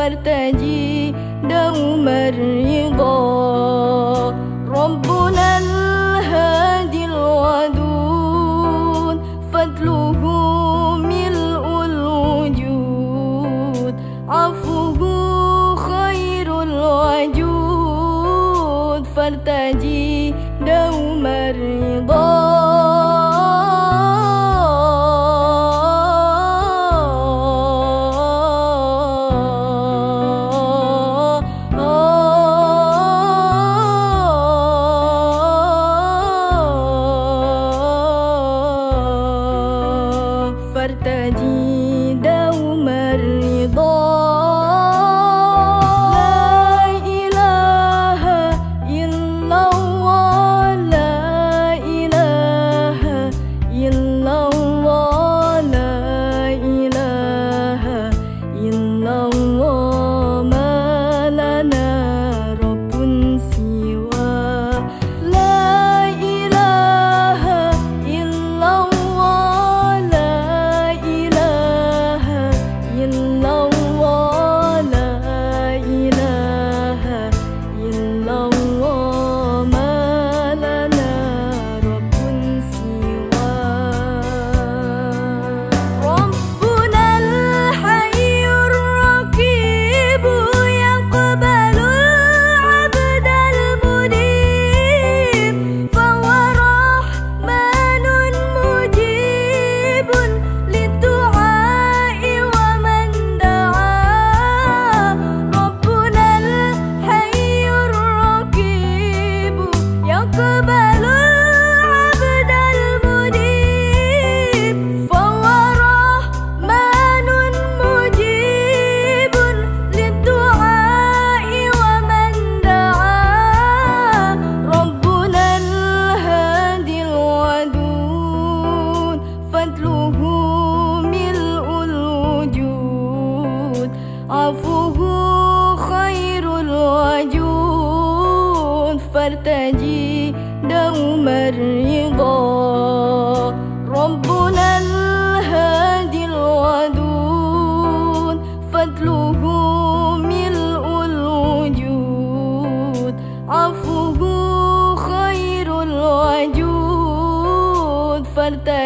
فرتجي دوم الرضا harta